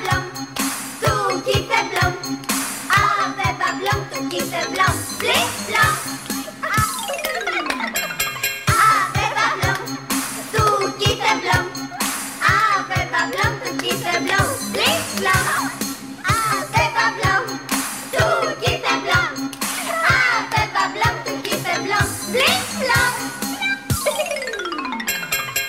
blanc, tout qui avec pas blanc, tout qui fait blanc, blé blanc.